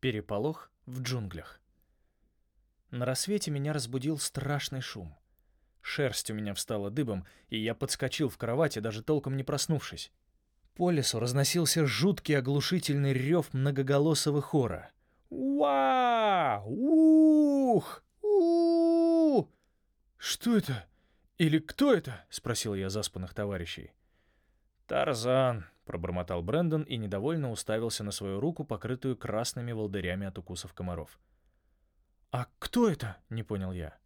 Переполох в джунглях. На рассвете меня разбудил страшный шум. Шерсть у меня встала дыбом, и я подскочил в кровати, даже толком не проснувшись. По лесу разносился жуткий оглушительный рев многоголосого хора. «Уа! Ух! у «Что это? Или кто это?» — спросил я заспанных товарищей. «Тарзан», — пробормотал Брэндон и недовольно уставился на свою руку, покрытую красными волдырями от укусов комаров. «А кто это?» — не понял я.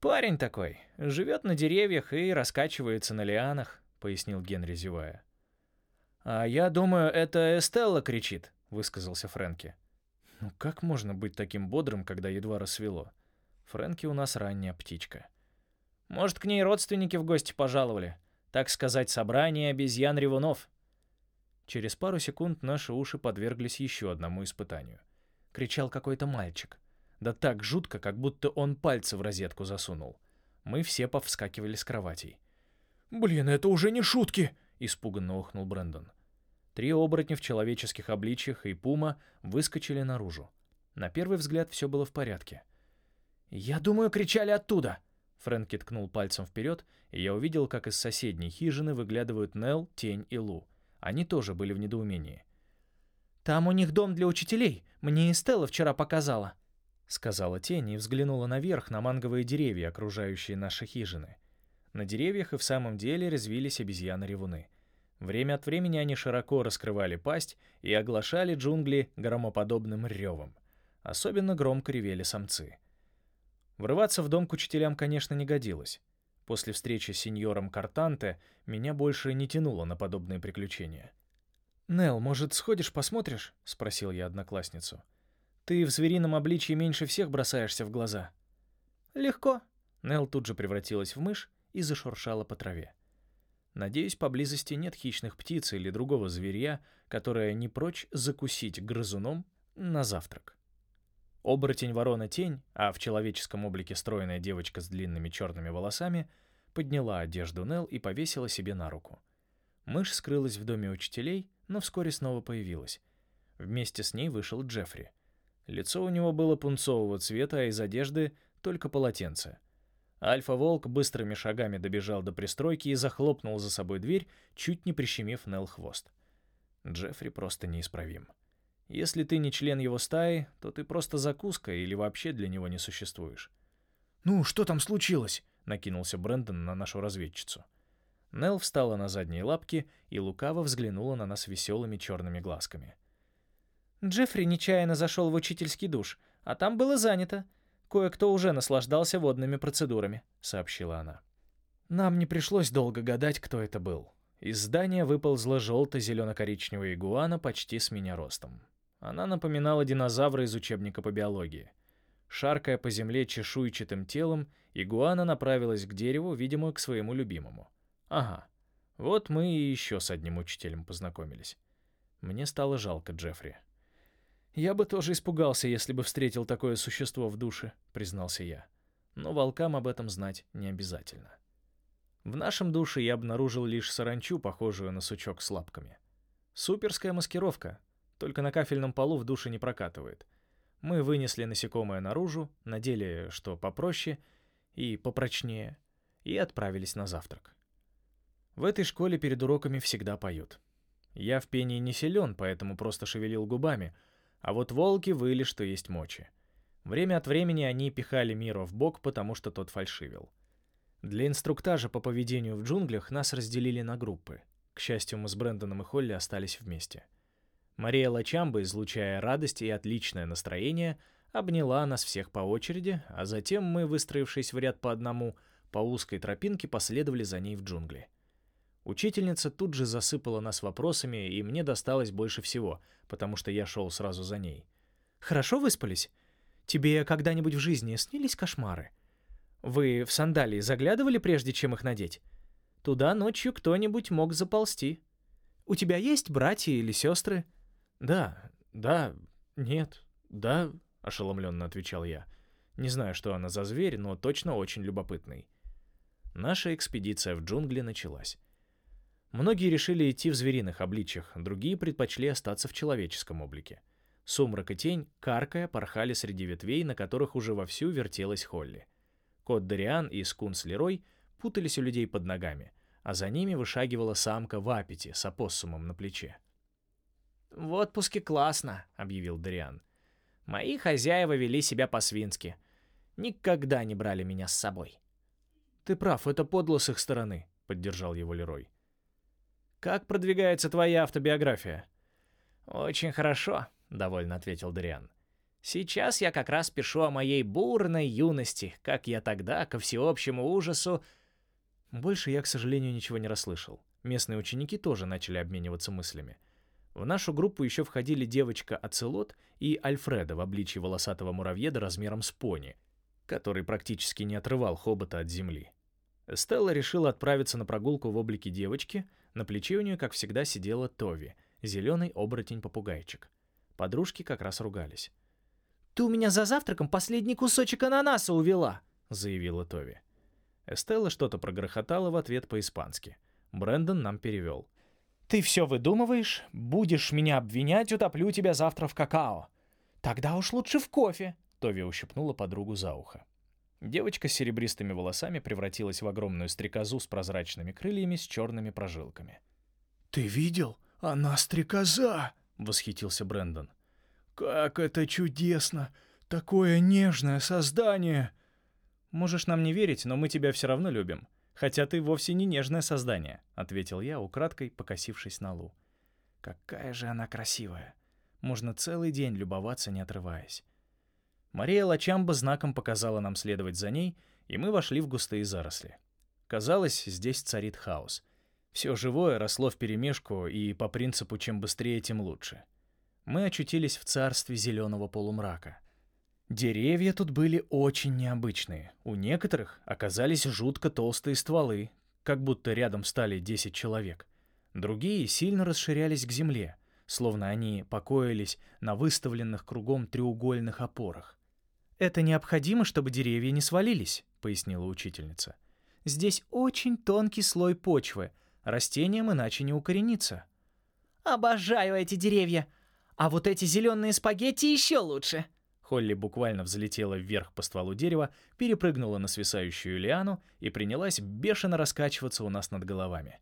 «Парень такой. Живет на деревьях и раскачивается на лианах», — пояснил Генри, зевая. «А я думаю, это Эстелла кричит», — высказался Фрэнки. «Ну как можно быть таким бодрым, когда едва рассвело? Фрэнки у нас ранняя птичка». «Может, к ней родственники в гости пожаловали? Так сказать, собрание обезьян-ревунов?» Через пару секунд наши уши подверглись еще одному испытанию. Кричал какой-то мальчик. Да так жутко, как будто он пальцы в розетку засунул. Мы все повскакивали с кроватей. «Блин, это уже не шутки!» — испуганно охнул Брэндон. Три оборотня в человеческих обличьях и пума выскочили наружу. На первый взгляд все было в порядке. «Я думаю, кричали оттуда!» Фрэнки ткнул пальцем вперед, и я увидел, как из соседней хижины выглядывают Нел, Тень и Лу. Они тоже были в недоумении. «Там у них дом для учителей. Мне и Стелла вчера показала», сказала тень и взглянула наверх на манговые деревья, окружающие наши хижины. На деревьях и в самом деле резвились обезьяны-ревуны. Время от времени они широко раскрывали пасть и оглашали джунгли громоподобным ревом. Особенно громко ревели самцы. Врываться в дом к учителям, конечно, не годилось. После встречи с сеньором Картанте меня больше не тянуло на подобные приключения. «Нелл, может, сходишь посмотришь?» — спросил я одноклассницу. Ты в зверином обличье меньше всех бросаешься в глаза. Легко. Нел тут же превратилась в мышь и зашуршала по траве. Надеюсь, поблизости нет хищных птиц или другого зверя, которое не прочь закусить грызуном на завтрак. Оборотень ворона тень, а в человеческом облике стройная девочка с длинными черными волосами, подняла одежду Нел и повесила себе на руку. Мышь скрылась в доме учителей, но вскоре снова появилась. Вместе с ней вышел Джеффри — Лицо у него было пунцового цвета, а из одежды только полотенце. Альфа-волк быстрыми шагами добежал до пристройки и захлопнул за собой дверь, чуть не прищемив Нел хвост. Джеффри просто неисправим. Если ты не член его стаи, то ты просто закуска или вообще для него не существуешь. «Ну, что там случилось?» — накинулся Брэндон на нашу разведчицу. Нел встала на задние лапки и лукаво взглянула на нас веселыми черными глазками. Джеффри нечаянно зашел в учительский душ, а там было занято. Кое-кто уже наслаждался водными процедурами», — сообщила она. Нам не пришлось долго гадать, кто это был. Из здания выползла желто-зелено-коричневая игуана почти с меня ростом. Она напоминала динозавра из учебника по биологии. Шаркая по земле чешуйчатым телом, игуана направилась к дереву, видимо, к своему любимому. Ага, вот мы и еще с одним учителем познакомились. Мне стало жалко Джеффри. «Я бы тоже испугался, если бы встретил такое существо в душе», — признался я. Но волкам об этом знать не обязательно. В нашем душе я обнаружил лишь саранчу, похожую на сучок с лапками. Суперская маскировка, только на кафельном полу в душе не прокатывает. Мы вынесли насекомое наружу, надели что попроще и попрочнее, и отправились на завтрак. В этой школе перед уроками всегда поют. Я в пении не силен, поэтому просто шевелил губами — а вот волки выли, что есть мочи. Время от времени они пихали Миро в бок, потому что тот фальшивил. Для инструктажа по поведению в джунглях нас разделили на группы. К счастью, мы с Брэндоном и Холли остались вместе. Мария Лачамба, излучая радость и отличное настроение, обняла нас всех по очереди, а затем мы, выстроившись в ряд по одному, по узкой тропинке последовали за ней в джунгли. Учительница тут же засыпала нас вопросами, и мне досталось больше всего, потому что я шел сразу за ней. «Хорошо выспались? Тебе когда-нибудь в жизни снились кошмары? Вы в сандалии заглядывали, прежде чем их надеть? Туда ночью кто-нибудь мог заползти. У тебя есть братья или сестры?» «Да, да, нет, да», — ошеломленно отвечал я. «Не знаю, что она за зверь, но точно очень любопытный». Наша экспедиция в джунгли началась. Многие решили идти в звериных обличьях, другие предпочли остаться в человеческом облике. Сумрак и тень, каркая, порхали среди ветвей, на которых уже вовсю вертелась Холли. Кот Дориан и Скунс Лерой путались у людей под ногами, а за ними вышагивала самка в с опоссумом на плече. «В отпуске классно», — объявил Дориан. «Мои хозяева вели себя по-свински. Никогда не брали меня с собой». «Ты прав, это подло с их стороны», — поддержал его Лерой. «Как продвигается твоя автобиография?» «Очень хорошо», — довольно ответил Дориан. «Сейчас я как раз пишу о моей бурной юности, как я тогда, ко всеобщему ужасу...» Больше я, к сожалению, ничего не расслышал. Местные ученики тоже начали обмениваться мыслями. В нашу группу еще входили девочка Ацелот и Альфреда в обличье волосатого муравьеда размером с пони, который практически не отрывал хобота от земли. Стелла решила отправиться на прогулку в облике девочки, на плече у нее, как всегда, сидела Тови, зеленый оборотень-попугайчик. Подружки как раз ругались. «Ты у меня за завтраком последний кусочек ананаса увела!» — заявила Тови. Эстелла что-то прогрохотала в ответ по-испански. Брэндон нам перевел. «Ты все выдумываешь? Будешь меня обвинять, утоплю тебя завтра в какао. Тогда уж лучше в кофе!» Тови ущипнула подругу за ухо. Девочка с серебристыми волосами превратилась в огромную стрекозу с прозрачными крыльями с черными прожилками. «Ты видел? Она стрекоза!» — восхитился Брэндон. «Как это чудесно! Такое нежное создание!» «Можешь нам не верить, но мы тебя все равно любим. Хотя ты вовсе не нежное создание», — ответил я, украдкой покосившись на Лу. «Какая же она красивая! Можно целый день любоваться, не отрываясь». Мария Лачамба знаком показала нам следовать за ней, и мы вошли в густые заросли. Казалось, здесь царит хаос. Все живое росло вперемешку, и по принципу «чем быстрее, тем лучше». Мы очутились в царстве зеленого полумрака. Деревья тут были очень необычные. У некоторых оказались жутко толстые стволы, как будто рядом стали 10 человек. Другие сильно расширялись к земле, словно они покоились на выставленных кругом треугольных опорах. «Это необходимо, чтобы деревья не свалились», — пояснила учительница. «Здесь очень тонкий слой почвы, растениям иначе не укорениться». «Обожаю эти деревья! А вот эти зеленые спагетти еще лучше!» Холли буквально взлетела вверх по стволу дерева, перепрыгнула на свисающую лиану и принялась бешено раскачиваться у нас над головами.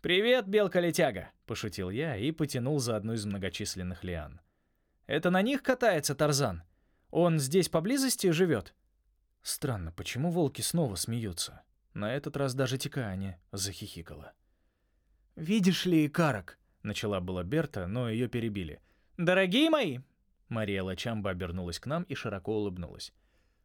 «Привет, белка-летяга!» — пошутил я и потянул за одну из многочисленных лиан. «Это на них катается Тарзан? Он здесь поблизости живет?» Странно, почему волки снова смеются? На этот раз даже Тикаани захихикала. «Видишь ли, Карак?» — начала была Берта, но ее перебили. «Дорогие мои, Мария Лачамба обернулась к нам и широко улыбнулась.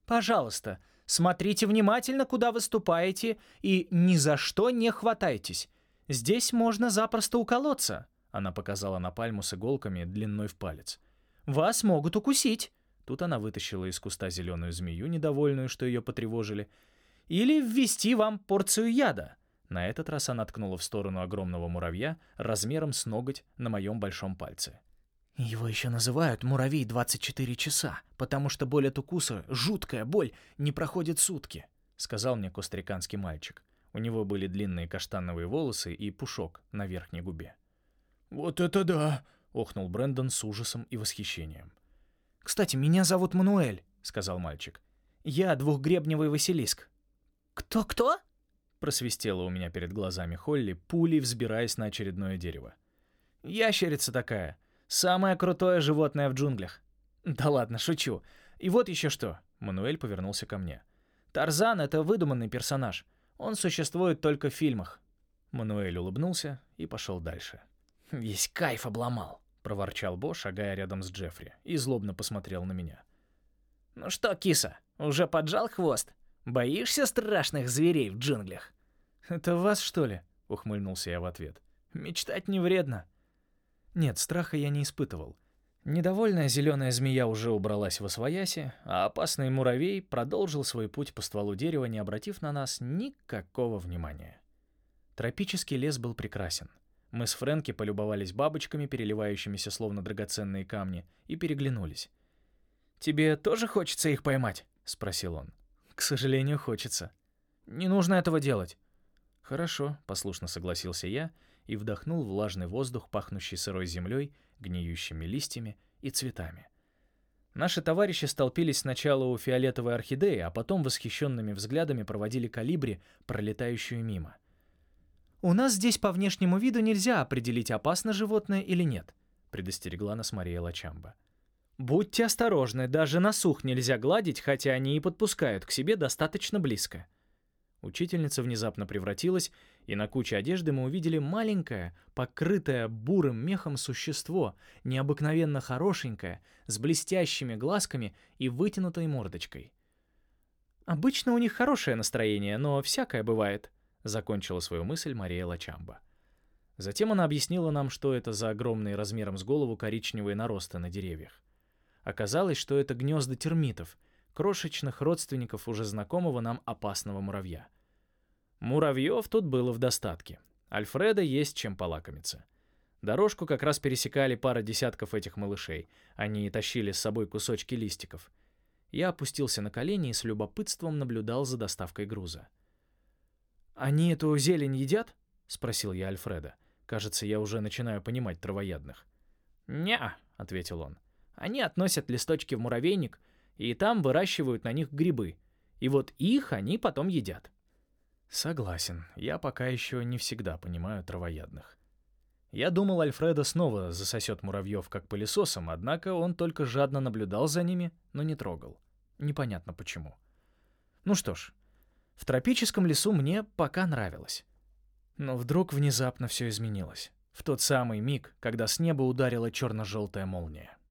«Пожалуйста, смотрите внимательно, куда выступаете, и ни за что не хватайтесь. Здесь можно запросто уколоться». Она показала на пальму с иголками длиной в палец. «Вас могут укусить». Тут она вытащила из куста зеленую змею, недовольную, что ее потревожили. «Или ввести вам порцию яда». На этот раз она ткнула в сторону огромного муравья размером с ноготь на моем большом пальце. Его еще называют «муравей 24 часа», потому что боль от укуса, жуткая боль, не проходит сутки», — сказал мне костриканский мальчик. У него были длинные каштановые волосы и пушок на верхней губе. «Вот это да!» — охнул Брэндон с ужасом и восхищением. «Кстати, меня зовут Мануэль», — сказал мальчик. «Я двухгребневый Василиск». «Кто-кто?» — просвистело у меня перед глазами Холли, пулей взбираясь на очередное дерево. «Ящерица такая», Самое крутое животное в джунглях. Да ладно, шучу. И вот еще что. Мануэль повернулся ко мне. Тарзан — это выдуманный персонаж. Он существует только в фильмах. Мануэль улыбнулся и пошел дальше. «Весь кайф обломал», — проворчал Бо, шагая рядом с Джеффри, и злобно посмотрел на меня. «Ну что, киса, уже поджал хвост? Боишься страшных зверей в джунглях?» «Это вас, что ли?» — ухмыльнулся я в ответ. «Мечтать не вредно». Нет, страха я не испытывал. Недовольная зеленая змея уже убралась во свояси, а опасный муравей продолжил свой путь по стволу дерева, не обратив на нас никакого внимания. Тропический лес был прекрасен. Мы с Фрэнки полюбовались бабочками, переливающимися словно драгоценные камни, и переглянулись. «Тебе тоже хочется их поймать?» — спросил он. «К сожалению, хочется. Не нужно этого делать». «Хорошо», — послушно согласился я и вдохнул влажный воздух, пахнущий сырой землей, гниющими листьями и цветами. Наши товарищи столпились сначала у фиолетовой орхидеи, а потом восхищенными взглядами проводили калибри, пролетающую мимо. «У нас здесь по внешнему виду нельзя определить, опасно животное или нет», предостерегла нас Мария Лачамба. «Будьте осторожны, даже на сух нельзя гладить, хотя они и подпускают к себе достаточно близко». Учительница внезапно превратилась, и на куче одежды мы увидели маленькое, покрытое бурым мехом существо, необыкновенно хорошенькое, с блестящими глазками и вытянутой мордочкой. «Обычно у них хорошее настроение, но всякое бывает», — закончила свою мысль Мария Лачамба. Затем она объяснила нам, что это за огромные размером с голову коричневые наросты на деревьях. Оказалось, что это гнезда термитов, крошечных родственников уже знакомого нам опасного муравья. Муравьев тут было в достатке. Альфреда есть чем полакомиться. Дорожку как раз пересекали пара десятков этих малышей. Они тащили с собой кусочки листиков. Я опустился на колени и с любопытством наблюдал за доставкой груза. «Они эту зелень едят?» — спросил я Альфреда. Кажется, я уже начинаю понимать травоядных. «Не-а», ответил он. «Они относят листочки в муравейник, и там выращивают на них грибы. И вот их они потом едят». Согласен, я пока еще не всегда понимаю травоядных. Я думал, Альфреда снова засосет муравьев как пылесосом, однако он только жадно наблюдал за ними, но не трогал. Непонятно почему. Ну что ж, в тропическом лесу мне пока нравилось. Но вдруг внезапно все изменилось. В тот самый миг, когда с неба ударила черно-желтая молния.